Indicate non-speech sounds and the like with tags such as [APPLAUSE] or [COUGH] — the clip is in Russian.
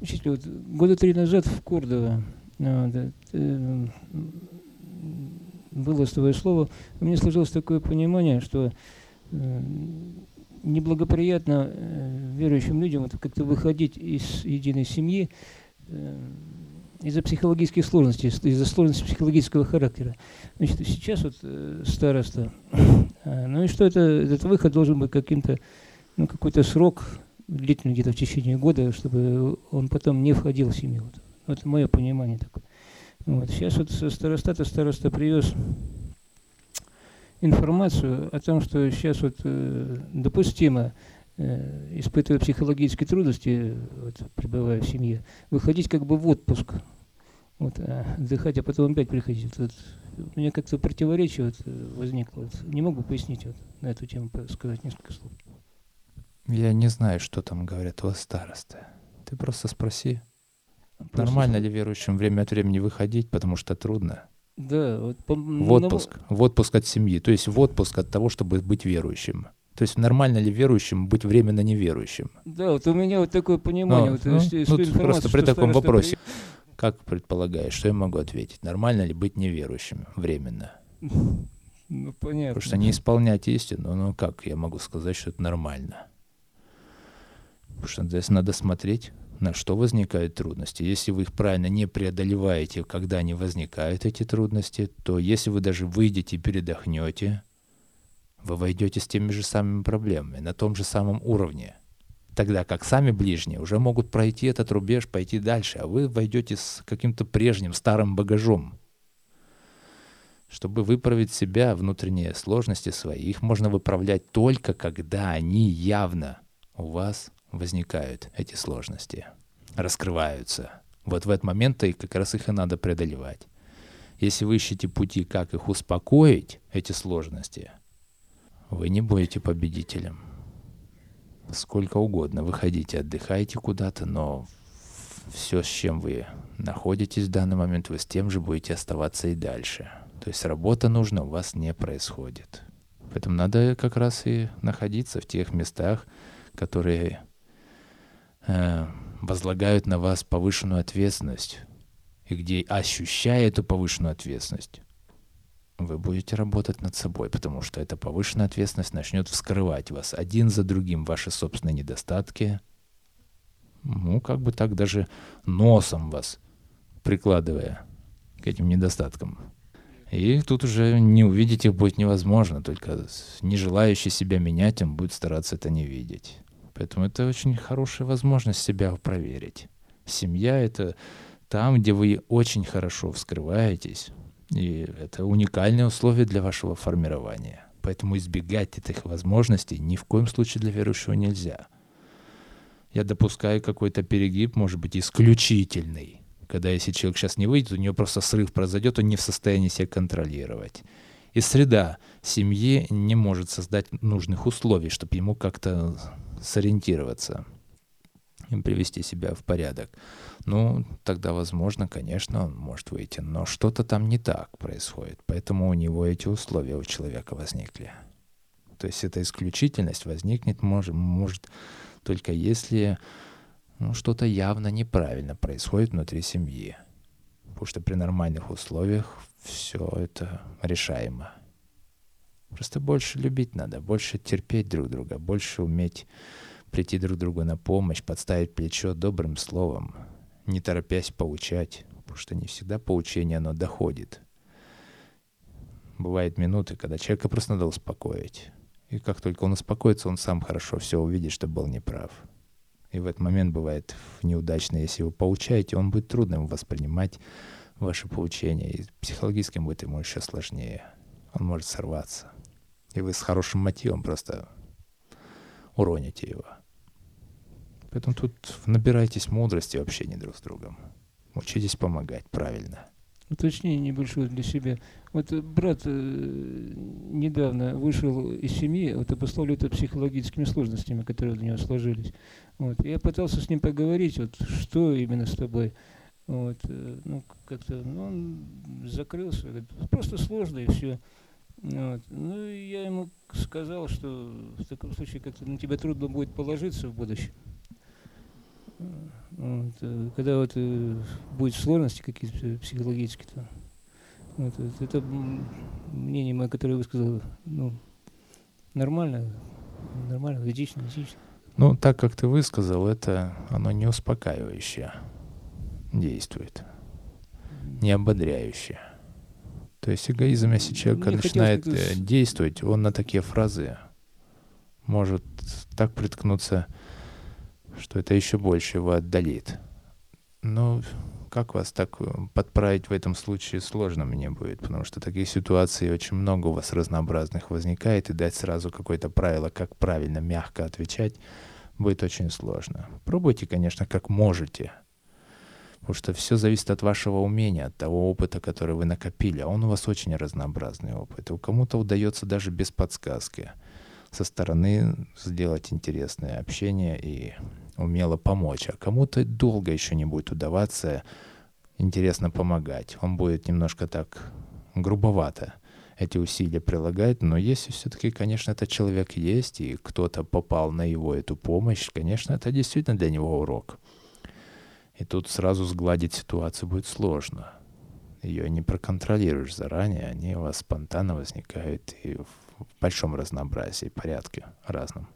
Учитель, вот года три назад в Кордово вот, э, было свое слово, у меня сложилось такое понимание, что э, неблагоприятно э, верующим людям вот, как-то выходить из единой семьи э, из-за психологических сложностей, из-за сложностей психологического характера. Значит, сейчас вот э, староста, э, [CLEARS THROAT] ну и что это, этот выход должен быть каким-то, ну какой-то срок, длительный где-то в течение года, чтобы он потом не входил в семью. Вот, вот мое понимание такое. Вот. Сейчас вот со старостата староста привез информацию о том, что сейчас вот э, допустимо, э, испытывая психологические трудности, вот, пребывая в семье, выходить как бы в отпуск, вот, а, отдыхать, а потом опять приходить. Вот, у меня как-то противоречие вот, возникло. Вот, не могу пояснить вот, на эту тему, сказать несколько слов. Я не знаю, что там говорят у вас старосты. Ты просто спроси. Просто Нормально ли верующим время от времени выходить, потому что трудно? Да, вот по, в отпуск, на... в отпуск от семьи, то есть в отпуск от того, чтобы быть верующим. То есть нормально ли верующим быть временно неверующим? Да, вот у меня вот такое понимание. Ну, вот, ну, ну, ну просто при таком вопросе, при... как предполагаешь, что я могу ответить? Нормально ли быть неверующим временно? [LAUGHS] Ну, понятно. Потому что не исполнять истину, ну как я могу сказать, что это нормально? Что здесь надо смотреть, на что возникают трудности. Если вы их правильно не преодолеваете, когда они возникают, эти трудности, то если вы даже выйдете и передохнете, вы войдете с теми же самыми проблемами, на том же самом уровне. Тогда как сами ближние уже могут пройти этот рубеж, пойти дальше, а вы войдете с каким-то прежним старым багажом. Чтобы выправить себя, внутренние сложности свои, их можно выправлять только когда они явно у вас возникают эти сложности, раскрываются. Вот в этот момент и как раз их и надо преодолевать. Если вы ищете пути, как их успокоить, эти сложности, вы не будете победителем. Сколько угодно выходите, отдыхайте куда-то, но все, с чем вы находитесь в данный момент, вы с тем же будете оставаться и дальше. То есть работа нужна у вас не происходит. Поэтому надо как раз и находиться в тех местах, которые возлагают на вас повышенную ответственность, и где, ощущая эту повышенную ответственность, вы будете работать над собой, потому что эта повышенная ответственность начнет вскрывать вас один за другим, ваши собственные недостатки, ну, как бы так даже носом вас прикладывая к этим недостаткам. И тут уже не увидеть их будет невозможно, только не желающий себя менять, он будет стараться это не видеть. Поэтому это очень хорошая возможность себя проверить. Семья — это там, где вы очень хорошо вскрываетесь, и это уникальные условия для вашего формирования. Поэтому избегать этих возможностей ни в коем случае для верующего нельзя. Я допускаю какой-то перегиб, может быть, исключительный. Когда если человек сейчас не выйдет, у него просто срыв произойдет, он не в состоянии себя контролировать. И среда семьи не может создать нужных условий, чтобы ему как-то сориентироваться и привести себя в порядок. Ну, тогда, возможно, конечно, он может выйти, но что-то там не так происходит, поэтому у него эти условия у человека возникли. То есть эта исключительность возникнет может, может только если ну, что-то явно неправильно происходит внутри семьи. Потому что при нормальных условиях все это решаемо. Просто больше любить надо, больше терпеть друг друга, больше уметь прийти друг другу на помощь, подставить плечо добрым словом, не торопясь поучать, потому что не всегда поучение оно доходит. Бывают минуты, когда человека просто надо успокоить. И как только он успокоится, он сам хорошо все увидит, что был неправ. И в этот момент бывает неудачно, если вы поучаете, он будет трудно ему воспринимать ваше поучение. И психологически будет ему еще сложнее. Он может сорваться. И вы с хорошим мотивом просто уроните его. Поэтому тут набирайтесь мудрости в общении друг с другом. Учитесь помогать правильно. Уточнение небольшое для себя. Вот брат э, недавно вышел из семьи, вот обусловлен психологическими сложностями, которые у него сложились. Вот. Я пытался с ним поговорить, вот, что именно с тобой. Вот, э, ну, как-то, ну, он закрылся, говорит, просто сложно и все. Вот. Ну, я ему сказал, что в таком случае как-то на тебя трудно будет положиться в будущем. Вот. Э, когда вот э, будет сложности какие-то психологические, то вот, вот это м, мнение мое, которое вы сказали, ну, нормально, нормально, логично, логично. Ну, так как ты высказал, это оно не успокаивающее действует, не ободряющее. То есть эгоизм, если человек Мне начинает хотелось э, действовать, он на такие фразы может так приткнуться, что это еще больше его отдалит. Но как вас так э, подправить в этом случае сложно мне будет, потому что таких ситуаций очень много у вас разнообразных возникает, и дать сразу какое-то правило, как правильно, мягко отвечать, будет очень сложно. Пробуйте, конечно, как можете, потому что все зависит от вашего умения, от того опыта, который вы накопили, а он у вас очень разнообразный опыт. И у кому-то удается даже без подсказки со стороны сделать интересное общение и умело помочь, а кому-то долго еще не будет удаваться интересно помогать. Он будет немножко так грубовато эти усилия прилагать, но если все-таки, конечно, этот человек есть, и кто-то попал на его эту помощь, конечно, это действительно для него урок. И тут сразу сгладить ситуацию будет сложно. Ее не проконтролируешь заранее, они у вас спонтанно возникают и в большом разнообразии, порядке разном.